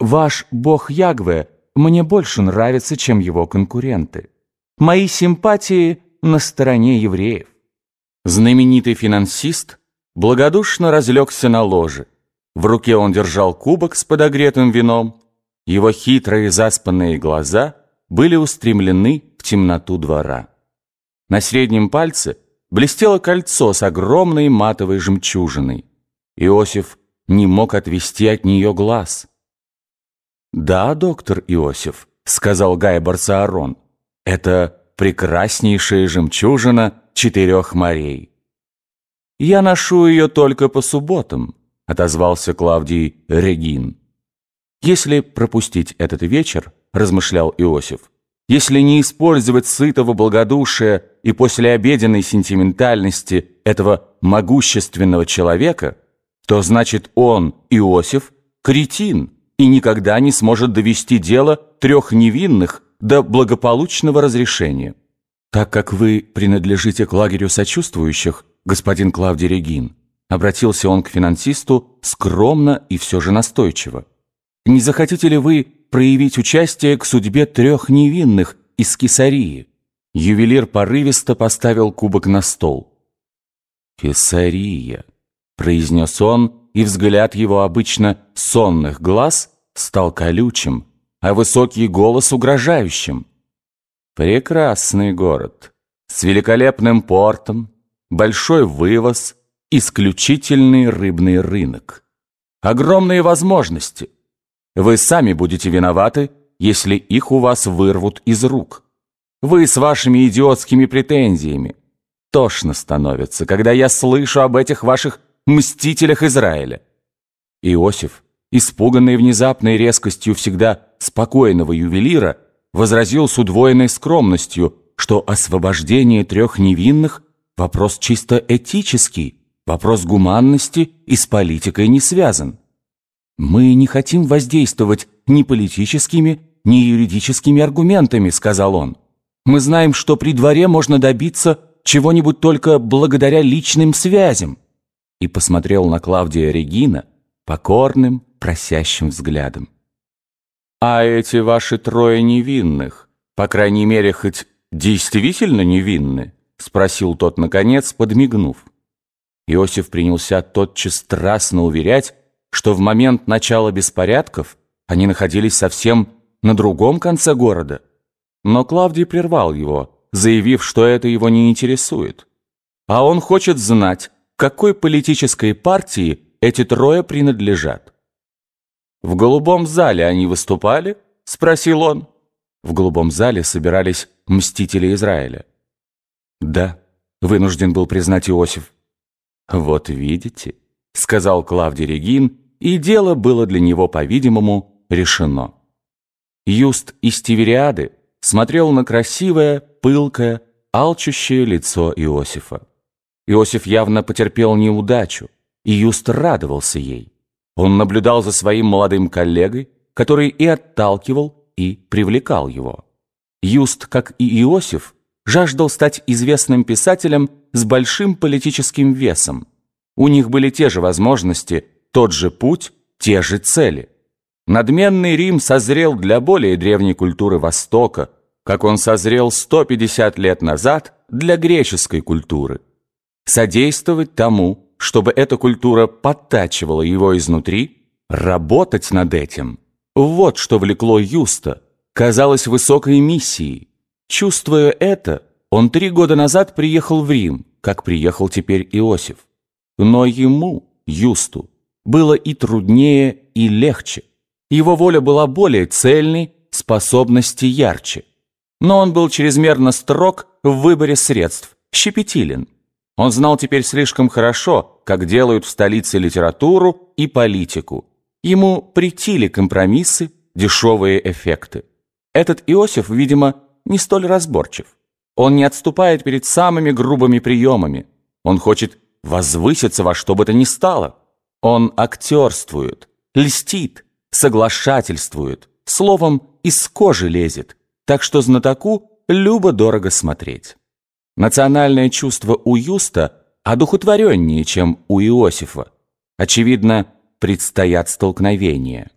Ваш бог Ягве мне больше нравится, чем его конкуренты. Мои симпатии на стороне евреев». Знаменитый финансист благодушно разлегся на ложе. В руке он держал кубок с подогретым вином. Его хитрые заспанные глаза были устремлены в темноту двора. На среднем пальце блестело кольцо с огромной матовой жемчужиной. Иосиф не мог отвести от нее глаз. «Да, доктор Иосиф», — сказал Гай Барсаарон, — «это прекраснейшая жемчужина четырех морей». «Я ношу ее только по субботам», — отозвался Клавдий Регин. «Если пропустить этот вечер», — размышлял Иосиф, «если не использовать сытого благодушия и послеобеденной сентиментальности этого могущественного человека, то значит он, Иосиф, кретин» и никогда не сможет довести дело трех невинных до благополучного разрешения. Так как вы принадлежите к лагерю сочувствующих, господин Клавдий Регин, обратился он к финансисту скромно и все же настойчиво. Не захотите ли вы проявить участие к судьбе трех невинных из Кесарии? Ювелир порывисто поставил кубок на стол. «Кесария», — произнес он, и взгляд его обычно сонных глаз стал колючим, а высокий голос угрожающим. Прекрасный город, с великолепным портом, большой вывоз, исключительный рыбный рынок. Огромные возможности. Вы сами будете виноваты, если их у вас вырвут из рук. Вы с вашими идиотскими претензиями. Тошно становится, когда я слышу об этих ваших мстителях Израиля. Иосиф, испуганный внезапной резкостью всегда спокойного ювелира, возразил с удвоенной скромностью, что освобождение трех невинных – вопрос чисто этический, вопрос гуманности и с политикой не связан. «Мы не хотим воздействовать ни политическими, ни юридическими аргументами», – сказал он. «Мы знаем, что при дворе можно добиться чего-нибудь только благодаря личным связям» и посмотрел на Клавдия Регина покорным, просящим взглядом. «А эти ваши трое невинных, по крайней мере, хоть действительно невинны?» — спросил тот, наконец, подмигнув. Иосиф принялся тотчас страстно уверять, что в момент начала беспорядков они находились совсем на другом конце города. Но Клавдий прервал его, заявив, что это его не интересует. А он хочет знать, какой политической партии эти трое принадлежат. «В голубом зале они выступали?» — спросил он. В голубом зале собирались мстители Израиля. «Да», — вынужден был признать Иосиф. «Вот видите», — сказал Клавдий Регин, и дело было для него, по-видимому, решено. Юст из Тивериады смотрел на красивое, пылкое, алчущее лицо Иосифа. Иосиф явно потерпел неудачу, и Юст радовался ей. Он наблюдал за своим молодым коллегой, который и отталкивал, и привлекал его. Юст, как и Иосиф, жаждал стать известным писателем с большим политическим весом. У них были те же возможности, тот же путь, те же цели. Надменный Рим созрел для более древней культуры Востока, как он созрел 150 лет назад для греческой культуры. Содействовать тому, чтобы эта культура подтачивала его изнутри, работать над этим. Вот что влекло Юста, казалось высокой миссией. Чувствуя это, он три года назад приехал в Рим, как приехал теперь Иосиф. Но ему, Юсту, было и труднее, и легче. Его воля была более цельной, способности ярче. Но он был чрезмерно строг в выборе средств, щепетилен. Он знал теперь слишком хорошо, как делают в столице литературу и политику. Ему притили компромиссы, дешевые эффекты. Этот Иосиф, видимо, не столь разборчив. Он не отступает перед самыми грубыми приемами. Он хочет возвыситься во что бы то ни стало. Он актерствует, льстит, соглашательствует, словом, из кожи лезет, так что знатоку любо-дорого смотреть. Национальное чувство у Юста одухотвореннее, чем у Иосифа. Очевидно, предстоят столкновения.